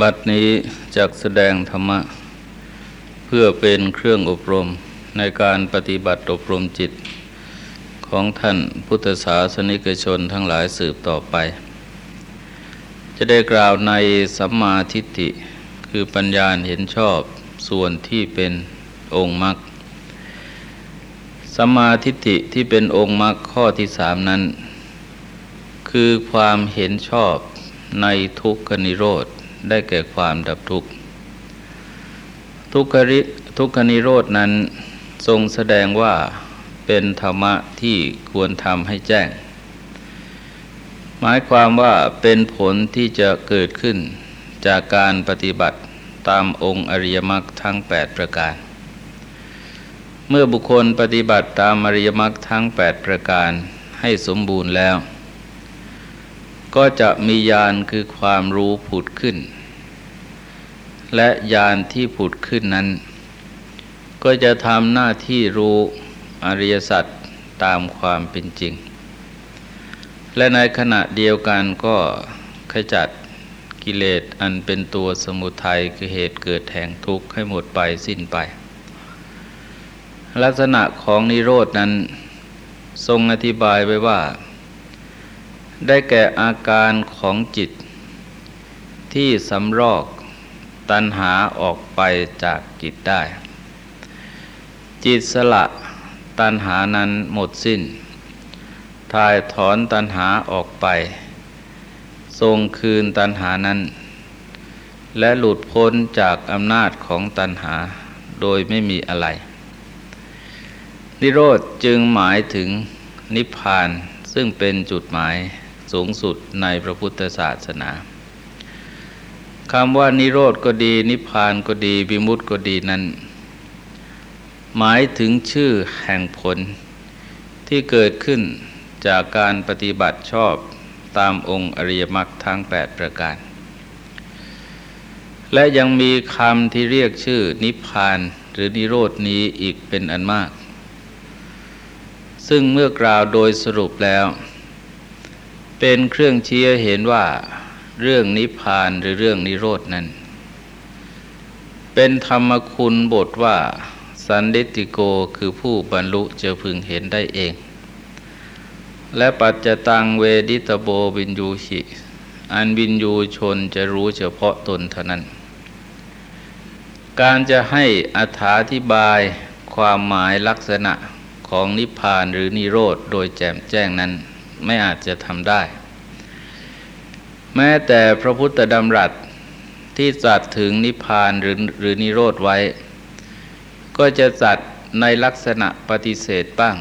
บัดนี้จักแสดงธรรมะ เพื่อเป็นเครื่องอบรมในการปฏิบัติอบรมจิต ของท่านพุทธศาสนิกชนทั้งหลายสืบต่อไป จะได้กล่าวในสัมมาทิฏฐิคือปัญญาเห็นชอบส่วนที่เป็นองค์มรรคสัมมาทิฏฐิที่เป็นองค์มรรคข้อที่สามนั้น คือความเห็นชอบในทุกขนิโรธ ได้แก่ความดับทุกข์ ทุกขริทุกขนิโรธนั้นทรงแสดงว่าเป็นธรรมะที่ควรทำให้แจ้ง หมายความว่าเป็นผลที่จะเกิดขึ้นจากการปฏิบัติตามองค์อริยมรรคทั้ง 8 ประการ เมื่อบุคคลปฏิบัติตามอริยมรรคทั้ง 8 ประการให้สมบูรณ์แล้ว ก็จะมีญาณคือความรู้ผุดขึ้น และญาณที่ผุดขึ้นนั้น ก็จะทำหน้าที่รู้อริยสัจตามความเป็นจริง และในขณะเดียวกันก็ขจัดกิเลสอันเป็นตัวสมุทัยคือเหตุเกิดแห่งทุกข์ให้หมดไปสิ้นไป ลักษณะของนิโรดนั้นทรงอธิบายไว้ว่า ได้แก่อาการของจิตที่สำรอก ตัณหาออกไปจากจิตได้ จิตสละตัณหานั้นหมดสิ้น ทายถอนตัณหาออกไป ทรงคืนตัณหานั้น และหลุดพ้นจากอำนาจของตัณหาโดยไม่มีอะไร นิโรธจึงหมายถึงนิพพานซึ่งเป็นจุดหมายสูงสุดในพระพุทธศาสนา คำว่านิโรธก็ดี นิพพานก็ดีบิมุตก็ดีนั้น หมายถึงชื่อแห่งผลที่เกิดขึ้นจากการปฏิบัติชอบตามองค์อริยมรรคทั้ง 8 ประการ และยังมีคำที่เรียกชื่อนิพพานหรือนิโรดนี้อีกเป็นอันมาก ซึ่งเมื่อกล่าวโดยสรุปแล้ว เป็นเครื่องเชี้เห็นว่า เรื่องนิพพานหรือเรื่องนิโรดนั้น เป็นธรรมคุณบทว่า สันเดติโกคือผู้บรรลุจะพึงเห็นได้เอง และปัจจตังเวดิตโบวินยูชิอันวินยูชนจะรู้เฉพาะตนเท่านั้น การจะให้อธิบายความหมายลักษณะของนิพพานหรือนิโรธโดยแจ่มแจ้งนั้นไม่อาจจะทำได้ แม้แต่พระพุทธดำรัสที่จัดถึงนิพพานหรือหรือนิโรธไว้ ก็จะจัดในลักษณะปฏิเสธบ้าง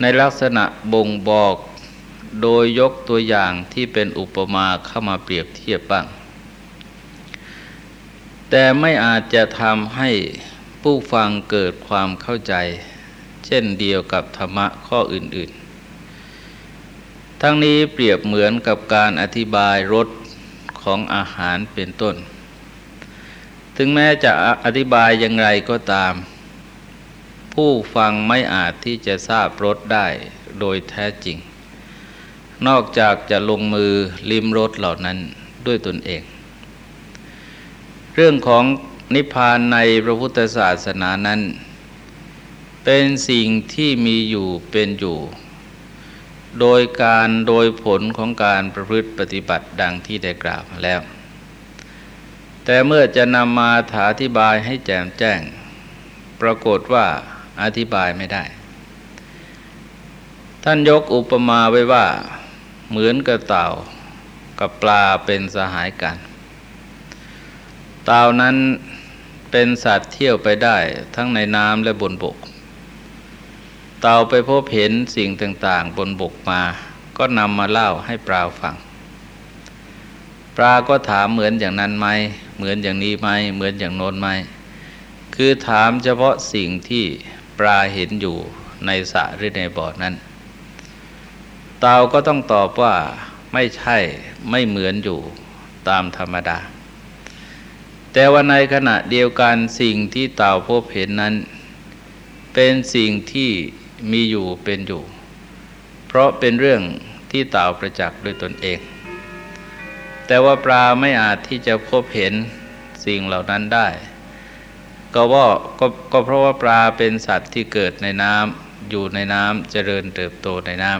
ในลักษณะบ่งบอกโดยยกตัวอย่างที่เป็นอุปมาเข้ามาเปรียบเทียบบ้าง แต่ไม่อาจจะทำให้ผู้ฟังเกิดความเข้าใจ เช่นเดียวกับธรรมะข้ออื่น ทั้งนี้เปรียบเหมือนกับการอธิบายรสของอาหารเป็นต้น ถึงแม้จะอธิบายอย่างไรก็ตาม ผู้ฟังไม่อาจที่จะทราบรสได้โดยแท้จริง นอกจากจะลงมือลิ้มรสเหล่านั้นด้วยตนเอง เรื่องของนิพพานในพระพุทธศาสนานั้น เป็นสิ่งที่มีอยู่เป็นอยู่ โดยการโดยผลของการประพฤติปฏิบัติดังที่ได้กล่าวมาแล้ว แต่เมื่อจะนำมาถาอธิบายให้แจ่มแจ้ง ปรากฏว่าอธิบายไม่ได้ ท่านยกอุปมาไว้ว่า เหมือนกับเต่ากับปลาเป็นสหายกัน เต่านั้นเป็นสัตว์เที่ยวไปได้ทั้งในน้ำและบนบก เต่าไปพบเห็นสิ่งต่างๆ บนบกมา ก็นำมาเล่าให้ปลาฟัง ปลาก็ถามเหมือนอย่างนั้นไหม เหมือนอย่างนี้ไหม เหมือนอย่างโน้นไหม คือถามเฉพาะสิ่งที่ปลาเห็นอยู่ในสระหรือในบ่อนั้น เต่าก็ต้องตอบว่าไม่ใช่ไม่เหมือนอยู่ตามธรรมดา แต่ว่าในขณะเดียวกันสิ่งที่เต่าพบเห็นนั้น เป็นสิ่งที่ มีอยู่เป็นอยู่ เพราะเป็นเรื่องที่ต่าประจักษ์ด้วยตนเอง แต่ว่าปลาไม่อาจที่จะพบเห็นสิ่งเหล่านั้นได้ ก็ว่าก็ก็เพราะว่าปลาเป็นสัตว์ที่เกิดในน้ำอยู่ในน้ำเจริญเติบโตในน้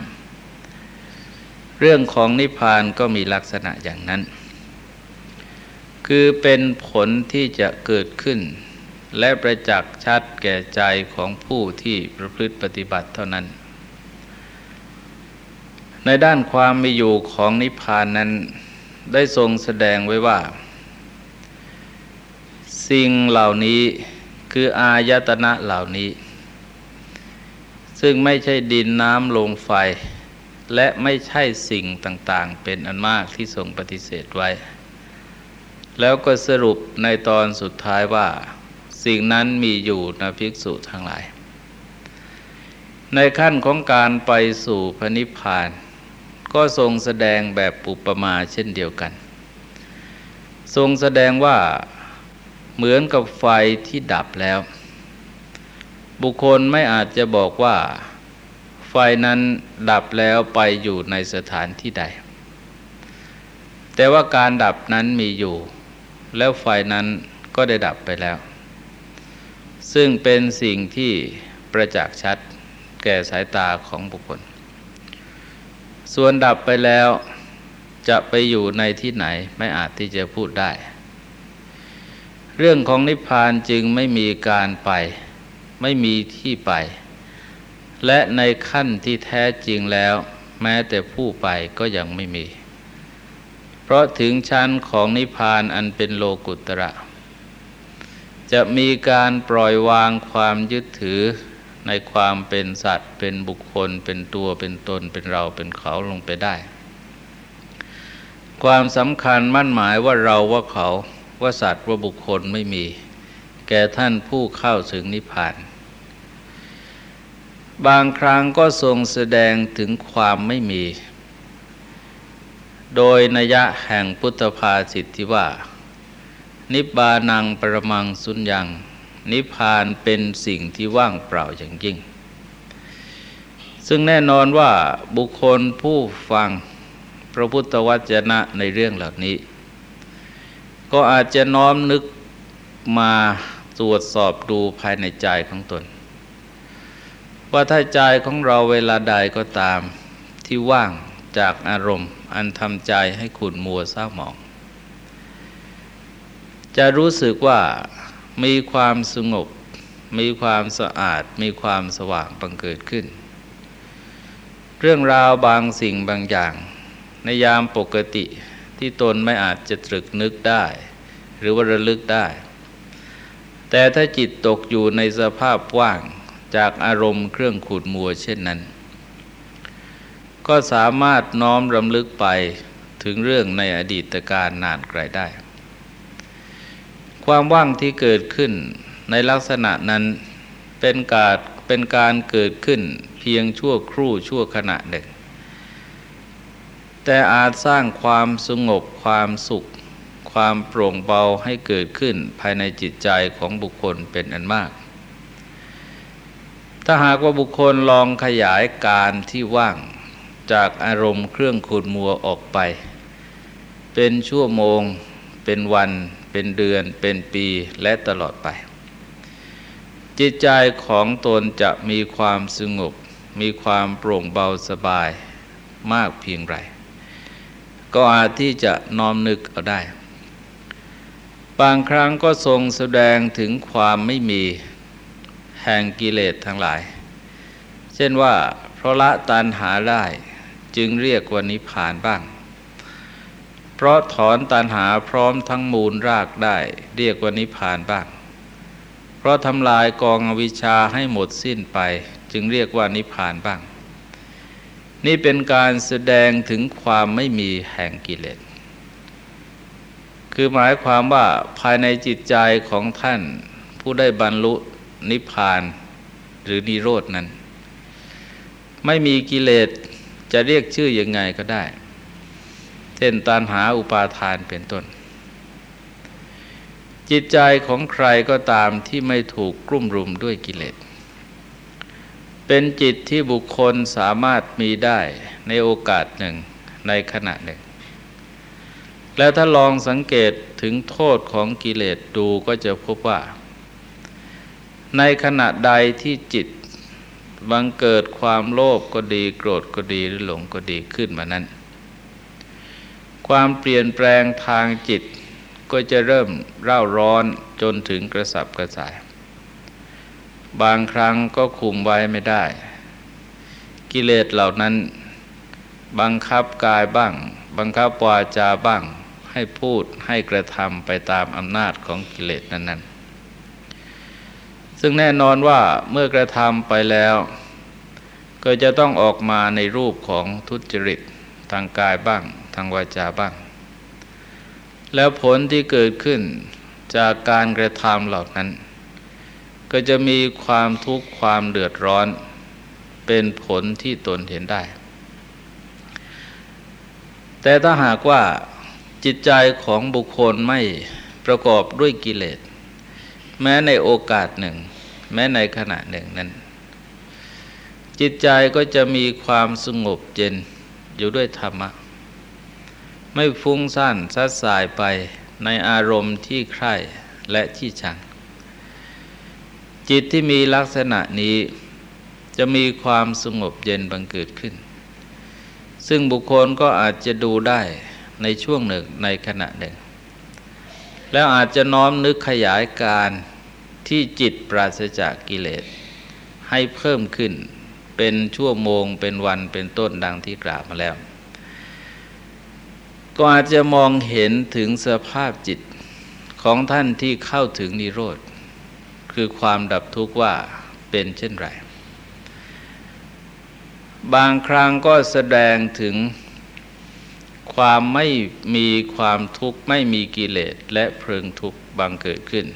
ำเรื่องของนิพพานก็มีลักษณะอย่างนั้น คือเป็นผลที่จะเกิดขึ้น และประจักษ์ชัดแก่ใจของผู้ที่ประพฤติปฏิบัติเท่านั้น ในด้านความมีอยู่ของนิพพานนั้นได้ทรงแสดงไว้ว่า สิ่งเหล่านี้คืออายตนะเหล่านี้ ซึ่งไม่ใช่ดินน้ำลมไฟ และไม่ใช่สิ่งต่างๆ เป็นอันมากที่ทรงปฏิเสธไว้ แล้วก็สรุปในตอนสุดท้ายว่า สิ่งนั้นมีอยู่นะภิกษุทั้งหลาย ในขั้นของการไปสู่พระนิพพาน ก็ทรงแสดงแบบปุปมาเช่นเดียวกัน ทรงแสดงว่าเหมือนกับไฟที่ดับแล้ว บุคคลไม่อาจจะบอกว่าไฟนั้นดับแล้วไปอยู่ในสถานที่ใด แต่ว่าการดับนั้นมีอยู่ แล้วไฟนั้นก็ได้ดับไปแล้ว ซึ่งเป็นสิ่งที่ประจักษ์ชัดแก่สายตาของบุคคล ส่วนดับไปแล้วจะไปอยู่ในที่ไหนไม่อาจที่จะพูดได้ เรื่องของนิพพานจึงไม่มีการไป ไม่มีที่ไป และในขั้นที่แท้จริงแล้ว แม้แต่ผู้ไปก็ยังไม่มี เพราะถึงชั้นของนิพพานอันเป็นโลกุตระ จะมีการปล่อยวางความยึดถือในความเป็นสัตว์ เป็นบุคคล เป็นตัวเป็นตน เป็นเราเป็นเขาลงไปได้ ความสำคัญมั่นหมายว่าเราว่าเขาว่าสัตว์ว่าบุคคลไม่มี แก่ท่านผู้เข้าถึงนิพพาน บางครั้งก็ทรงแสดงถึงความไม่มี โดยนัยะแห่งพุทธภาสิทธิว่า นิบานังประมังสุญญัง นิพพานเป็นสิ่งที่ว่างเปล่าอย่างยิ่ง ซึ่งแน่นอนว่าบุคคลผู้ฟังพระพุทธวจนะในเรื่องเหล่านี้ ก็อาจจะน้อมนึกมาตรวจสอบดูภายในใจของตน ว่าถ้าใจของเราเวลาใดก็ตามที่ว่างจากอารมณ์อันทำใจให้ขุ่นมัวเศร้าหมอง จะรู้สึกว่ามีความสงบ มีความสะอาด มีความสว่างบังเกิดขึ้น เรื่องราวบางสิ่งบางอย่าง ในยามปกติที่ตนไม่อาจจะตรึกนึกได้ หรือว่าระลึกได้ แต่ถ้าจิตตกอยู่ในสภาพว่างจากอารมณ์เครื่องขูดมัวเช่นนั้น ก็สามารถน้อมรำลึกไปถึงเรื่องในอดีตการนานไกลได้ ความว่างที่เกิดขึ้นในลักษณะนั้นเป็นการเป็นการเกิดขึ้นเพียงชั่วครู่ชั่วขณะหนึ่งแต่อาจสร้างความสงบความสุข ความโปร่งเบาให้เกิดขึ้นภายในจิตใจของบุคคลเป็นอันมาก ถ้าหากว่าบุคคลลองขยายการที่ว่างจากอารมณ์เครื่องขุดมัวออกไป เป็นชั่วโมง เป็นวัน เป็นเดือนเป็นปีและตลอดไป จิตใจของตนจะมีความสงบมีความโปร่งเบาสบายมากเพียงไร ก็อาจที่จะน้อมนึกเอาได้ บางครั้งก็ทรงแสดงถึงความไม่มีแห่งกิเลสทั้งหลาย เช่นว่าเพราะละตันหาได้จึงเรียกว่านิพพานบ้าง เพราะถอนตันหาพร้อมทั้งมูลรากได้ เรียกว่านิพานบ้าง เพราะทำลายกองอวิชชาให้หมดสิ้นไป จึงเรียกว่านิพานบ้าง นี่เป็นการแสดงถึงความไม่มีแห่งกิเลสคือหมายความว่าภายในจิตใจของท่าน ผู้ได้บรรลุนิพพานหรือนิโรดนั้น ไม่มีกิเลสจะเรียกชื่อยังไงก็ได้ ช่นตันหาอุปาทานเป็นต้น จิตใจของใครก็ตามที่ไม่ถูกกลุ่มรุมด้วยกิเลส เป็นจิตที่บุคคลสามารถมีได้ในโอกาสหนึ่งในขณะหนึ่ง แล้วถ้าลองสังเกตถึงโทษของกิเลสดูก็จะพบว่า ในขณะใดที่จิตบังเกิดความโลภก็ดีโกรธก็ดีหรือหลงก็ดีขึ้นมานั้น ความเปลี่ยนแปลงทางจิตก็จะเริ่มเร่าร้อนจนถึงกระสับกระส่าย บางครั้งก็คุมไว้ไม่ได้ กิเลสเหล่านั้น บังคับกายบ้าง บังคับวาจาบ้าง ให้พูดให้กระทำไปตามอำนาจของกิเลสนั้นๆ ซึ่งแน่นอนว่าเมื่อกระทำไปแล้ว ก็จะต้องออกมาในรูปของทุจริตทางกายบ้างางวาจาบ้าง แล้วผลที่เกิดขึ้นจากการกระทำเหล่านั้น ก็จะมีความทุกข์ความเดือดร้อน เป็นผลที่ตนเห็นได้ แต่ถ้าหากว่าจิตใจของบุคคลไม่ประกอบด้วยกิเลส แม้ในโอกาสหนึ่ง แม้ในขณะหนึ่งนั้น จิตใจก็จะมีความสงบเย็นอยู่ด้วยธรรมะ ไม่ฟุ้งซ่านซัดสายไปในอารมณ์ที่ใคร่และที่ชัง จิตที่มีลักษณะนี้จะมีความสงบเย็นบังเกิดขึ้น ซึ่งบุคคลก็อาจจะดูได้ในช่วงหนึ่งในขณะหนึ่ง แล้วอาจจะน้อมนึกขยายการที่จิตปราศจากกิเลส ให้เพิ่มขึ้นเป็นชั่วโมงเป็นวันเป็นต้นดังที่กล่าวมาแล้ว ก็อาจจะมองเห็นถึงสภาพจิตของท่านที่เข้าถึงนิโรธ คือความดับทุกข์ว่าเป็นเช่นไร บางครั้งก็แสดงถึงความไม่มีความทุกข์ไม่มีกิเลสและเพลิงทุกข์บางเกิดขึ้น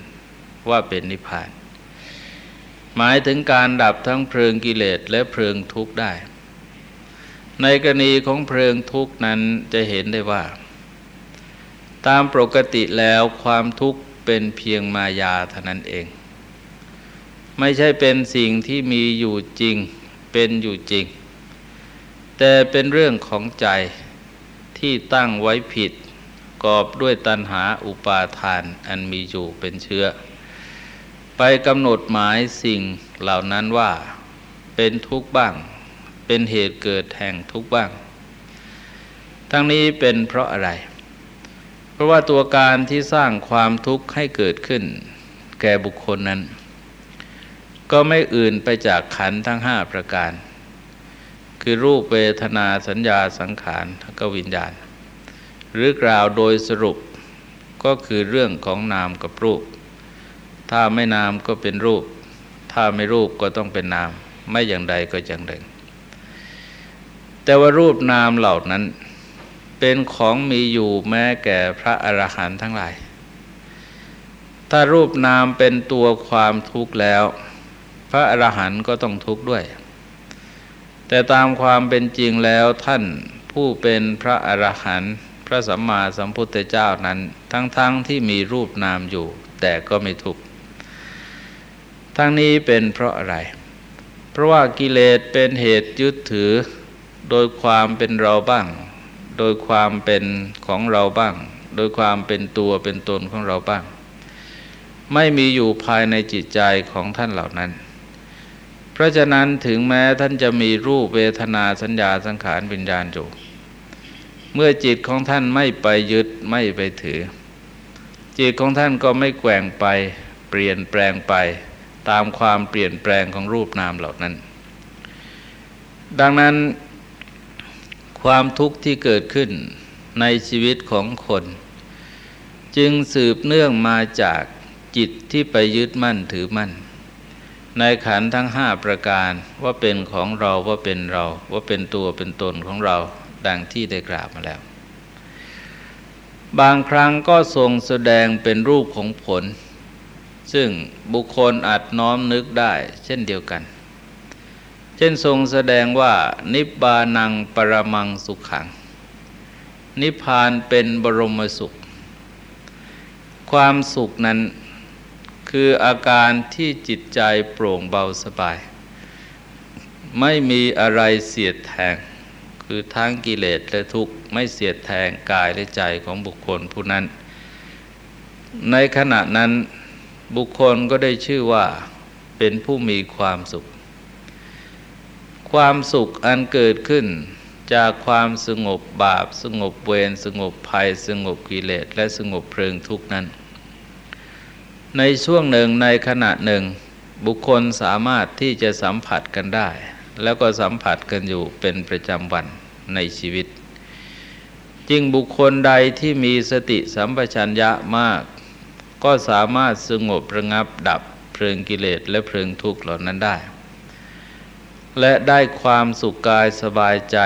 ว่าเป็นนิพพาน หมายถึงการดับทั้งเพลิงกิเลสและเพลิงทุกข์ได้ ในกรณีของเพลิงทุกนั้นจะเห็นได้ว่า ตามปกติแล้วความทุกข์เป็นเพียงมายาเท่านั้นเอง ไม่ใช่เป็นสิ่งที่มีอยู่จริงเป็นอยู่จริง แต่เป็นเรื่องของใจที่ตั้งไว้ผิดกอบด้วยตัณหาอุปาทานอันมีอยู่เป็นเชื้อ ไปกำหนดหมายสิ่งเหล่านั้นว่า เป็นทุกข์บ้าง เป็นเหตุเกิดแห่งทุกข์บ้าง ทั้งนี้เป็นเพราะอะไร เพราะว่าตัวการที่สร้างความทุกข์ให้เกิดขึ้น แก่บุคคลนั้น ก็ไม่อื่นไปจากขันทั้งห้าประการ คือรูปเวทนาสัญญาสังขารกวิญญาณ หรือกล่าวโดยสรุปก็คือเรื่องของนามกับรูป ถ้าไม่นามก็เป็นรูป ถ้าไม่รูปก็ต้องเป็นนาม ไม่อย่างใดก็อย่างหนึ่ง แต่ว่ารูปนามเหล่านั้น เป็นของมีอยู่แม้แก่พระอรหันต์ทั้งหลาย ถ้ารูปนามเป็นตัวความทุกข์แล้ว พระอรหันต์ก็ต้องทุกข์ด้วย แต่ตามความเป็นจริงแล้วท่านผู้เป็นพระอรหันต์พระสัมมาสัมพุทธเจ้านั้น ทั้งๆทที่มีรูปนามอยู่ แต่ก็ไม่ทุกข์ทั้งนี้เป็นเพราะอะไร เพราะว่ากิเลสเป็นเหตุยึดถือ โดยความเป็นเราบ้าง โดยความเป็นของเราบ้าง โดยความเป็นตัวเป็นตนของเราบ้าง ไม่มีอยู่ภายในจิตใจของท่านเหล่านั้น เพราะฉะนั้นถึงแม้ท่านจะมีรูปเวทนาสัญญาสังขารวิญญาณอยู่เมื่อจิตของท่านไม่ไปยึดไม่ไปถือ จิตของท่านก็ไม่แกว่งไปเปลี่ยนแปลงไปตามความเปลี่ยนแปลงของรูปนามเหล่านั้น ดังนั้น ความทุกข์ที่เกิดขึ้นในชีวิตของคน จึงสืบเนื่องมาจากจิตที่ไปยึดมั่นถือมั่น ในขันทั้งห้าประการว่าเป็นของเราว่าเป็นเราว่าเป็นตัวเป็นตนของเราดังที่ได้กล่าวมาแล้ว บางครั้งก็ทรงแสดงเป็นรูปของผล ซึ่งบุคคลอาจน้อมนึกได้เช่นเดียวกัน เช่นทรงแสดงว่านิบานังปรมังสุขขัง นิพพานเป็นบรมสุข ความสุขนั้นคืออาการที่จิตใจโปร่งเบาสบาย ไม่มีอะไรเสียดแทง คือทั้งกิเลสและทุกข์ไม่เสียดแทงกายและใจของบุคคลผู้นั้น ในขณะนั้นบุคคลก็ได้ชื่อว่าเป็นผู้มีความสุข ความสุขอันเกิดขึ้น จากความสงบบาป สงบเวรสงบภัย สงบกิเลสและสงบเพลิงทุกนั้น ในช่วงหนึ่งในขณะหนึ่ง บุคคลสามารถที่จะสัมผัสกันได้ แล้วก็สัมผัสกันอยู่เป็นประจำวันในชีวิต จึงบุคคลใดที่มีสติสัมปชัญญะมาก ก็สามารถสงบระงับดับเพลิงกิเลสและเพลิงทุกข์เหล่านั้นได้ และได้ความสุขกายสบายใจ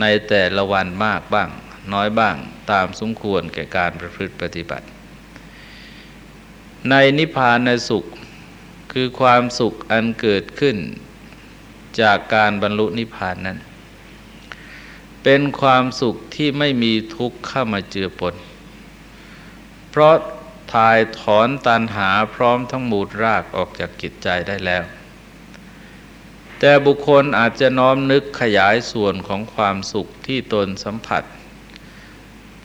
ในแต่ละวันมากบ้าง น้อยบ้างตามสมควรแก่การประพฤติปฏิบัติ ในนิพพานในสุขคือความสุขอันเกิดขึ้นจากการบรรลุนิพพานนั้น เป็นความสุขที่ไม่มีทุกข์เข้ามาเจือปน เพราะทายถอนตันหาพร้อมทั้งมูดรากออกจากจิตใจได้แล้ว แต่บุคคลอาจจะน้อมนึกขยายส่วนของความสุขที่ตนสัมผัส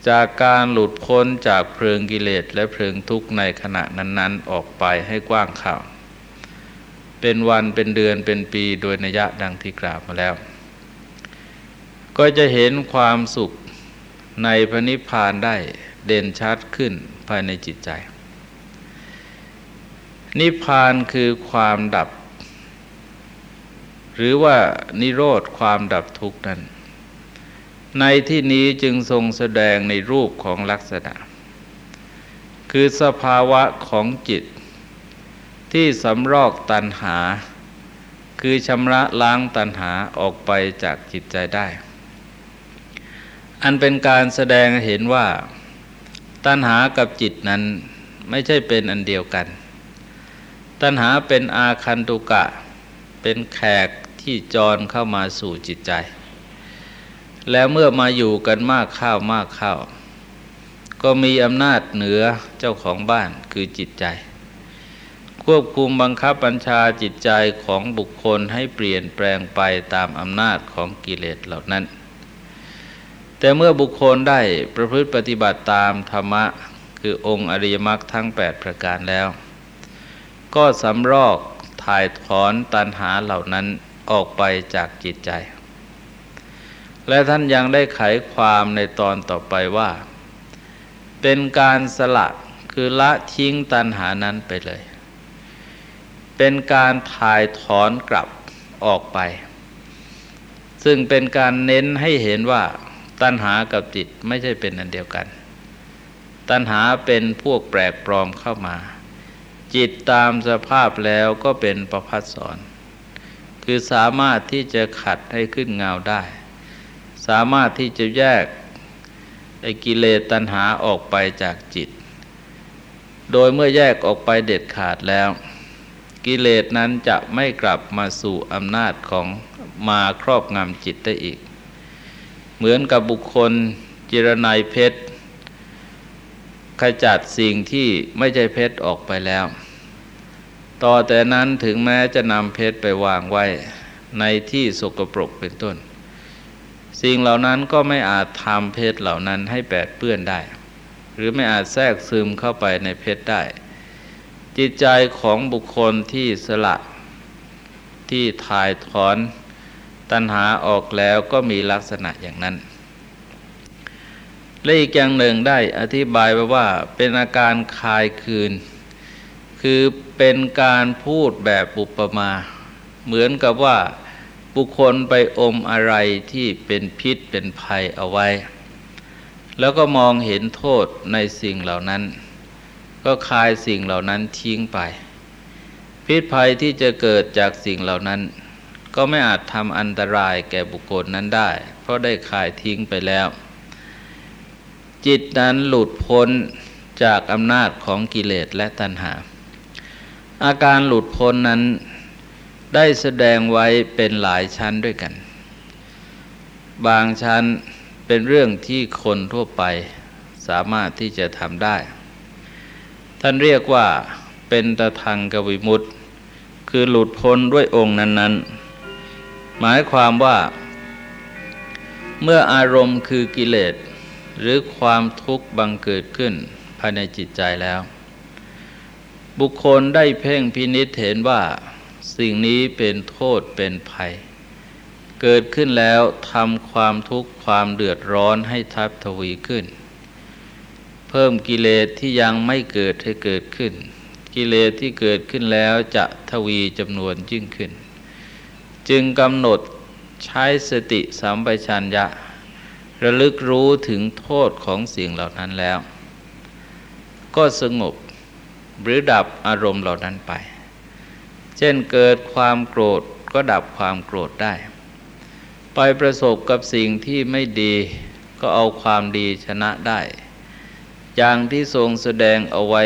จากการหลุดพ้นจากเพลิงกิเลสและเพลิงทุกข์ในขณะนั้น ๆ ออกไปให้กว้างข่าว เป็นวันเป็นเดือนเป็นปีโดยนัยะดังที่กล่าวมาแล้ว ก็จะเห็นความสุขในพระนิพพานได้เด่นชัดขึ้นภายในจิตใจ นิพพานคือความดับ หรือว่านิโรธความดับทุกข์นั้น ในที่นี้จึงทรงแสดงในรูปของลักษณะ คือสภาวะของจิต ที่สำรอกตัณหา คือชำระล้างตัณหาออกไปจากจิตใจได้ อันเป็นการแสดงเห็นว่า ตัณหากับจิตนั้นไม่ใช่เป็นอันเดียวกัน ตัณหาเป็นอาคันตุกะเป็นแขก ที่จรเข้ามาสู่จิตใจ แล้วเมื่อมาอยู่กันมากข้าวมากข้าวก็มีอำนาจเหนือเจ้าของบ้านคือจิตใจ ควบคุมบังคับบัญชาจิตใจของบุคคลให้เปลี่ยนแปลงไปตามอำนาจของกิเลสเหล่านั้น แต่เมื่อบุคคลได้ประพฤติปฏิบัติตามธรรมะ คือองค์อริยมรรคทั้ง 8 ประการแล้ว ก็สำรอกถ่ายถอนตันหาเหล่านั้น ออกไปจากจิตใจ และท่านยังได้ไขความในตอนต่อไปว่า เป็นการสละคือละทิ้งตัณหานั้นไปเลย เป็นการถ่ายถอนกลับออกไป ซึ่งเป็นการเน้นให้เห็นว่าตัณหากับจิตไม่ใช่เป็นอันเดียวกัน ตัณหาเป็นพวกแปลกปลอมเข้ามา จิตตามสภาพแล้วก็เป็นประพัดสอน คือสามารถที่จะขัดให้ขึ้นเงาได้ สามารถที่จะแยกไอ้กิเลสตัณหาออกไปจากจิต โดยเมื่อแยกออกไปเด็ดขาดแล้ว กิเลสนั้นจะไม่กลับมาสู่อำนาจของมาครอบงำจิตได้อีก เหมือนกับบุคคลจิรนายเพชรขจัดสิ่งที่ไม่ใช่เพชรออกไปแล้ว ต่อแต่นั้นถึงแม้จะนำเพชรไปวางไว้ในที่สกปรกเป็นต้น สิ่งเหล่านั้นก็ไม่อาจทำเพชรเหล่านั้นให้แปดเปื้อนได้ หรือไม่อาจแทรกซึมเข้าไปในเพชรได้ จิตใจของบุคคลที่สละที่ถ่ายถอนตัณหาออกแล้วก็มีลักษณะอย่างนั้น และอีกอย่างหนึ่งได้อธิบายไว้ว่าเป็นอาการคลายคืน คือเป็นการพูดแบบอุปมา เหมือนกับว่าบุคคลไปอมอะไรที่เป็นพิษเป็นภัยเอาไว้ แล้วก็มองเห็นโทษในสิ่งเหล่านั้น ก็คลายสิ่งเหล่านั้นทิ้งไป พิษภัยที่จะเกิดจากสิ่งเหล่านั้น ก็ไม่อาจทำอันตรายแก่บุคคลนั้นได้ เพราะได้คลายทิ้งไปแล้ว จิตนั้นหลุดพ้นจากอำนาจของกิเลสและตัณหา อาการหลุดพ้นนั้นได้แสดงไว้เป็นหลายชั้นด้วยกัน บางชั้นเป็นเรื่องที่คนทั่วไปสามารถที่จะทำได้ ท่านเรียกว่าเป็นตะทังกวิมุตคือหลุดพ้นด้วยองค์นั้น ๆ หมายความว่า เมื่ออารมณ์คือกิเลส หรือความทุกข์บังเกิดขึ้นภายในจิตใจแล้ว บุคคลได้เพ่งพินิษเห็นว่า สิ่งนี้เป็นโทษเป็นภัย เกิดขึ้นแล้วทำความทุกข์ความเดือดร้อนให้ทับทวีขึ้น เพิ่มกิเลสที่ยังไม่เกิดให้เกิดขึ้น กิเลสที่เกิดขึ้นแล้วจะทวีจำนวนยิ่งขึ้น จึงกำหนดใช้สติสัมปชัญญะ ระลึกรู้ถึงโทษของสิ่งเหล่านั้นแล้ว ก็สงบ หรือดับอารมณ์เหล่านั้นไป เช่นเกิดความโกรธก็ดับความโกรธได้ ไปประสบกับสิ่งที่ไม่ดีก็เอาความดีชนะได้ อย่างที่ทรงแสดงเอาไว้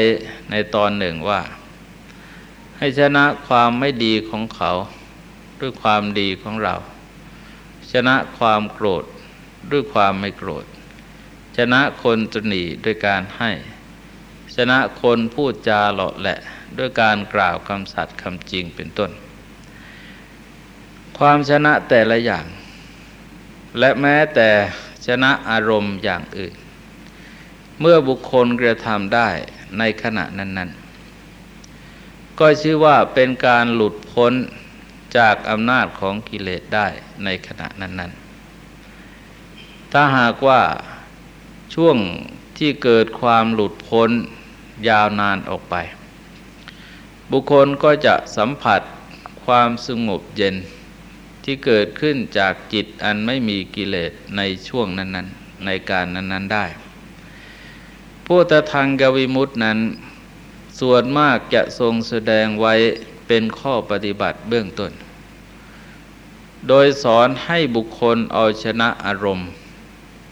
ในตอนหนึ่งว่า ให้ชนะความไม่ดีของเขาด้วยความดีของเรา ชนะความโกรธด้วยความไม่โกรธ ชนะคนตนีด้วยการให้ ชนะคนพูดจาหล่อแหละด้วยการกล่าวคำสัตย์คำจริงเป็นต้น ความชนะแต่ละอย่าง และแม้แต่ชนะอารมณ์อย่างอื่น เมื่อบุคคลกระทำได้ในขณะนั้น ๆ ก็ชื่อว่าเป็นการหลุดพ้นจากอำนาจของกิเลสได้ในขณะนั้น ๆ ถ้าหากว่าช่วงที่เกิดความหลุดพ้น ยาวนานออกไป บุคคลก็จะสัมผัสความสงบเย็นที่เกิดขึ้นจากจิตอันไม่มีกิเลสในช่วงนั้น ๆ ในการนั้น ๆ ได้พุทธทางกวิมุตินั้น ส่วนมากจะทรงแสดงไว้เป็นข้อปฏิบัติเบื้องต้น โดยสอนให้บุคคลเอาชนะอารมณ์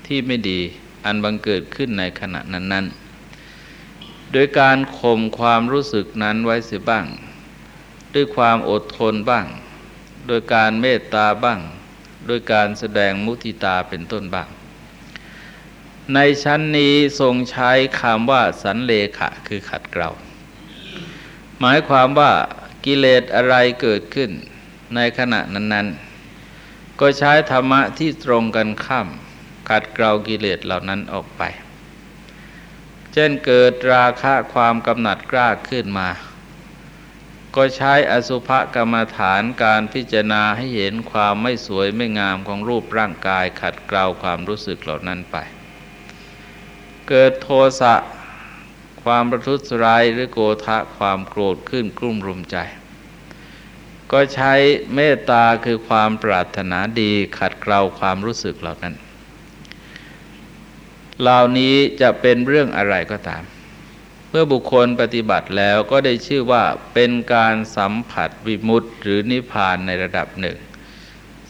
ที่ไม่ดีอันบังเกิดขึ้นในขณะนั้นๆ โดยการข่มความรู้สึกนั้นไว้เสียบ้าง ด้วยความอดทนบ้าง โดยการเมตตาบ้าง โดยการแสดงมุติตาเป็นต้นบ้าง ในชั้นนี้ทรงใช้คำว่าสันเลขะคือขัดเกลาหมายความว่ากิเลสอะไรเกิดขึ้นในขณะนั้น ๆ ก็ใช้ธรรมะที่ตรงกันข้ามขัดเกลากิเลสเหล่านั้นออกไป เช่นเกิดราคะความกำหนัดกล้าขึ้นมา ก็ใช้อสุภกรรมฐานการพิจารณาให้เห็นความไม่สวยไม่งามของรูปร่างกายขัดเกลาความรู้สึกเหล่านั้นไป เกิดโทสะความประทุษร้ายหรือโกทะความโกรธขึ้นกลุ่มรุมใจ ก็ใช้เมตตาคือความปรารถนาดีขัดเกลาความรู้สึกเหล่านั้น เหล่านี้จะเป็นเรื่องอะไรก็ตาม เมื่อบุคคลปฏิบัติแล้วก็ได้ชื่อว่าเป็นการสัมผัสวิมุตติหรือนิพพานในระดับหนึ่ง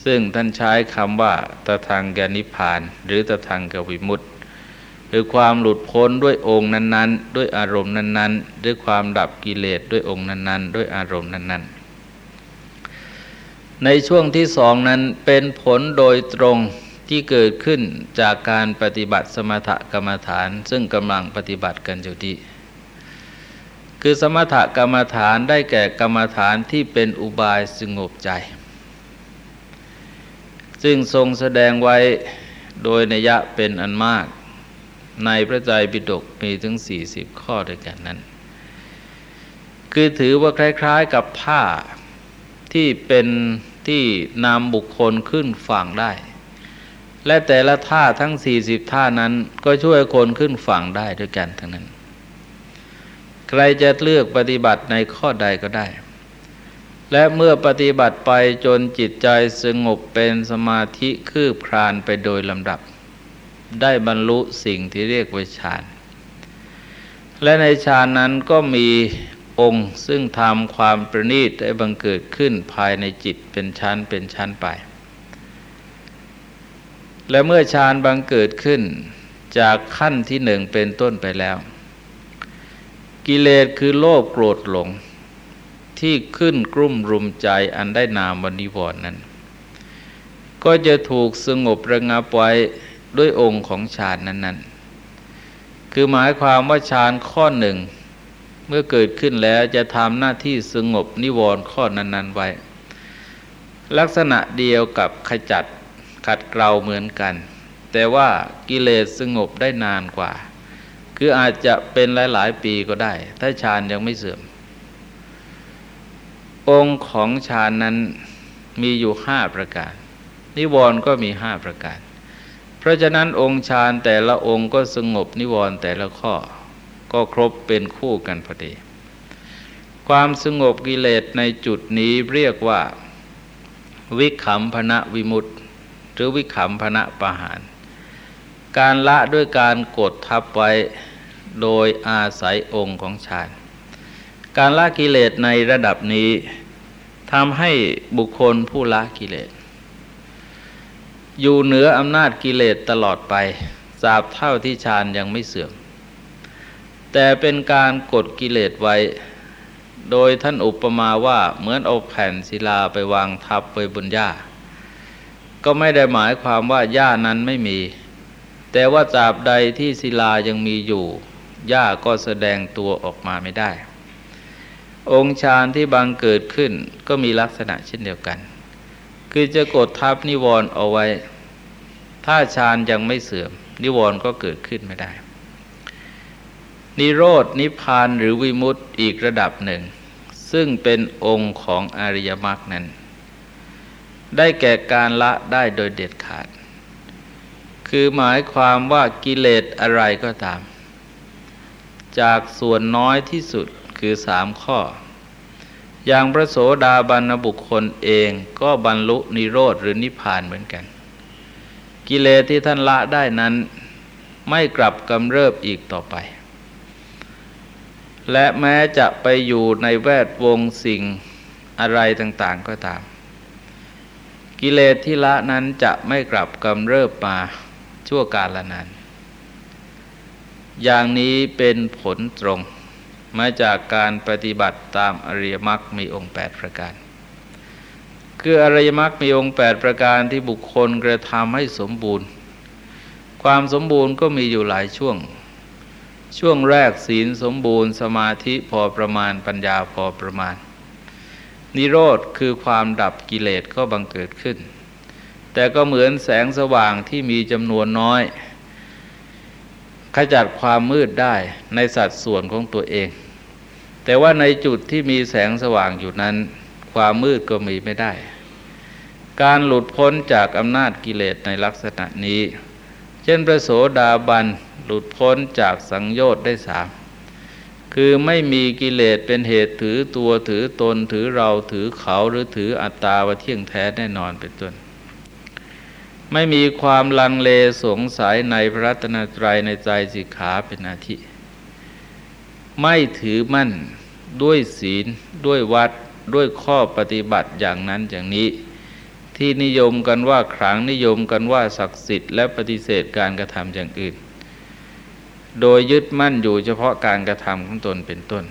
ซึ่งท่านใช้คำว่าตะทางแกนิพพาน หรือตะทางกวิมุตติคือความหลุดพ้นด้วยองค์นั้นๆ ด้วยอารมณ์นั้นๆ ด้วยความดับกิเลสด้วยองค์นั้นๆ ด้วยอารมณ์นั้นๆ ในช่วงที่สองนั้นเป็นผลโดยตรง ที่เกิดขึ้นจากการปฏิบัติสมถกรรมฐาน ซึ่งกำลังปฏิบัติกันอยู่ดีคือสมถกรรมฐานได้แก่กรรมฐานที่เป็นอุบายสงบใจ ซึ่งทรงแสดงไว้โดยนัยะเป็นอันมาก ในพระไตรปิฎกมีถึงสี่สิบข้อด้วยกันนั้น คือถือว่าคล้ายๆกับท่าที่เป็นที่นำบุคคลขึ้นฝั่งได้ และแต่ละท่าทั้งสี่สิบท่านั้นก็ช่วยคนขึ้นฝั่งได้ด้วยกันทั้งนั้น ใครจะเลือกปฏิบัติในข้อใดก็ได้ และเมื่อปฏิบัติไปจนจิตใจสงบเป็นสมาธิคืบคลานไปโดยลำดับ ได้บรรลุสิ่งที่เรียกว่าฌาน และในฌานนั้นก็มีองค์ซึ่งทำความประณีตได้บังเกิดขึ้นภายในจิตเป็นชั้นเป็นชั้นไป และเมื่อฌานบังเกิดขึ้นจากขั้นที่หนึ่งเป็นต้นไปแล้ว กิเลสคือโลภโกรธหลง ที่ขึ้นกลุ่มรุมใจอันได้นามวันนิวรณ์นั้น ก็จะถูกสงบระงับไว้ด้วยองค์ของฌานนั้น ๆ คือหมายความว่าฌานข้อหนึ่ง เมื่อเกิดขึ้นแล้วจะทำหน้าที่สงบนิวรณ์ข้อนั้น ๆ ไว้ ลักษณะเดียวกับขจัด ขัดเกลาเหมือนกัน แต่ว่ากิเลสสงบได้นานกว่า คืออาจจะเป็นหลาย ๆ ปีก็ได้ ถ้าฌานยังไม่เสื่อม องค์ของฌานนั้นมีอยู่ห้าประการ นิวรณ์ก็มีห้าประการ เพราะฉะนั้นองค์ฌานแต่ละองค์ก็สงบนิวรณ์แต่ละข้อ ก็ครบเป็นคู่กันพอดี ความสงบกิเลสในจุดนี้เรียกว่า วิขำพนะวิมุตติ รือวิขำพนะปะหาร การละด้วยการกดทับไว้โดยอาศัยองค์ของฌาน การละกิเลสในระดับนี้ทำให้บุคคลผู้ละกิเลส อยู่เหนืออำนาจกิเลสตลอดไปสาบเท่าที่ฌานยังไม่เสื่อม แต่เป็นการกดกิเลสไว้ โดยท่านอุปมาว่าเหมือนเอาแผ่นศิลาไปวางทับไว้บนหญ้า ก็ไม่ได้หมายความว่าหญ้านั้นไม่มี แต่ว่าจาบใดที่ศิลายังมีอยู่หญ้าก็แสดงตัวออกมาไม่ได้ องค์ฌานที่บังเกิดขึ้นก็มีลักษณะเช่นเดียวกัน คือจะกดทับนิวรณ์เอาไว้ ถ้าฌานยังไม่เสื่อม นิวรณ์ก็เกิดขึ้นไม่ได้ นิโรดนิพานหรือวิมุตติอีกระดับหนึ่ง ซึ่งเป็นองค์ของอริยมรรคนั้น ได้แก่การละได้โดยเด็ดขาด คือหมายความว่ากิเลสอะไรก็ตาม จากส่วนน้อยที่สุดคือสามข้อ อย่างพระโสดาบันบุคคลเองก็บรรลุนิโรธหรือนิพพานเหมือนกัน กิเลสที่ท่านละได้นั้นไม่กลับกำเริบอีกต่อไป และแม้จะไปอยู่ในแวดวงสิ่งอะไรต่างๆก็ตาม กิเลสที่ละนั้นจะไม่กลับกำเริบมาชั่วกาลละนานอย่างนี้เป็นผลตรงมาจากการปฏิบัติตามอริยมรรคมีองค์ 8 ประการ คืออริยมรรคมีองค์ 8 ประการที่บุคคลกระทำให้สมบูรณ์ ความสมบูรณ์ก็มีอยู่หลายช่วง ช่วงแรกศีลสมบูรณ์ สมาธิพอประมาณปัญญาพอประมาณ นิโรธคือความดับกิเลสก็บังเกิดขึ้น แต่ก็เหมือนแสงสว่างที่มีจำนวนน้อย ขจัดความมืดได้ในสัดส่วนของตัวเอง แต่ว่าในจุดที่มีแสงสว่างอยู่นั้น ความมืดก็มีไม่ได้ การหลุดพ้นจากอำนาจกิเลสในลักษณะนี้ เช่นพระโสดาบันหลุดพ้นจากสังโยชน์ได้สาม คือไม่มีกิเลสเป็นเหตุถือตัวถือตนถือเราถือเขาหรือถืออัตตาวเที่ยงแท้แน่นอนเป็นต้น ไม่มีความลังเลสงสัยในพระรัตนตรัยในใจสิกขาเป็นอาทิ ไม่ถือมั่นด้วยศีลด้วยวัดด้วยข้อปฏิบัติอย่างนั้นอย่างนี้ ที่นิยมกันว่าครั้งนิยมกันว่าศักดิ์สิทธิ์และปฏิเสธการกระทำอย่างอื่น โดยยึดมั่นอยู่เฉพาะการกระทำของตนเป็นต้น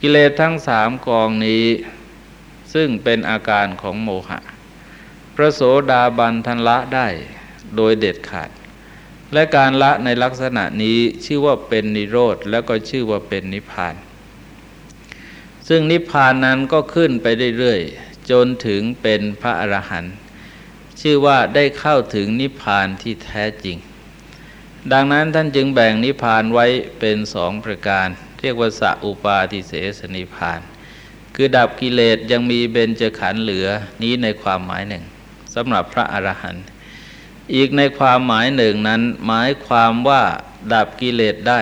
กิเลสทั้งสามกองนี้ ซึ่งเป็นอาการของโมหะ พระโสดาบันทันละได้โดยเด็ดขาด และการละในลักษณะนี้ชื่อว่าเป็นนิโรธแล้วก็ชื่อว่าเป็นนิพพาน ซึ่งนิพพานนั้นก็ขึ้นไปเรื่อยๆ จนถึงเป็นพระอรหันต์ชื่อว่าได้เข้าถึงนิพพานที่แท้จริง ดังนั้นท่านจึงแบ่งนิพพานไว้เป็นสองประการ เรียกว่าสัอุปาทิเสสนิพพาน คือดับกิเลสยังมีเบญจขันธ์เหลือนี้ในความหมายหนึ่งสำหรับพระอรหันต์อีกในความหมายหนึ่งนั้นหมายความว่าดับกิเลสได้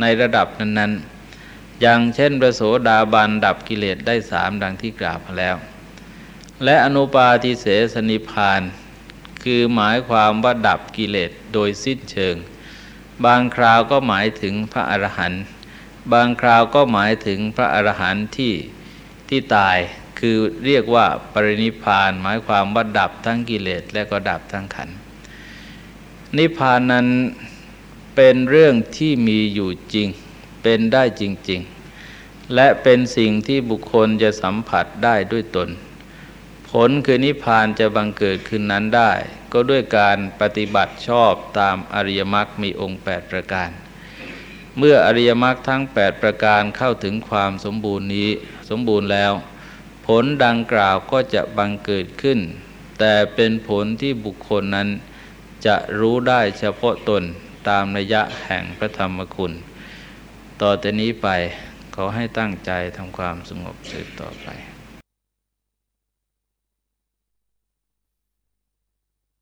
ในระดับนั้นๆ อย่างเช่นประโสดาบันดับกิเลสได้สามดังที่กล่าวมาแล้ว และอนุปาทิเสสนิพาน คือหมายความว่าดับกิเลสโดยสิ้นเชิง บางคราวก็หมายถึงพระอรหันต์บางคราวก็หมายถึงพระอรหันต์ที่ที่ตายคือเรียกว่าปรินิพานหมายความว่าดับทั้งกิเลสและก็ดับทั้งขันนิพานนั้นเป็นเรื่องที่มีอยู่จริง เป็นได้จริง ๆ และเป็นสิ่งที่บุคคลจะสัมผัสได้ด้วยตน ผลคือนิพพานจะบังเกิดขึ้นนั้นได้ ก็ด้วยการปฏิบัติชอบตามอริยมรรคมีองค์ 8 ประการ เมื่ออริยมรรคทั้ง 8 ประการเข้าถึงความสมบูรณ์นี้สมบูรณ์แล้ว ผลดังกล่าวก็จะบังเกิดขึ้น แต่เป็นผลที่บุคคลนั้นจะรู้ได้เฉพาะตนตามระยะแห่งพระธรรมคุณ ต่อแต่นี้ไปขอให้ตั้งใจทำความสงบสืบต่อไป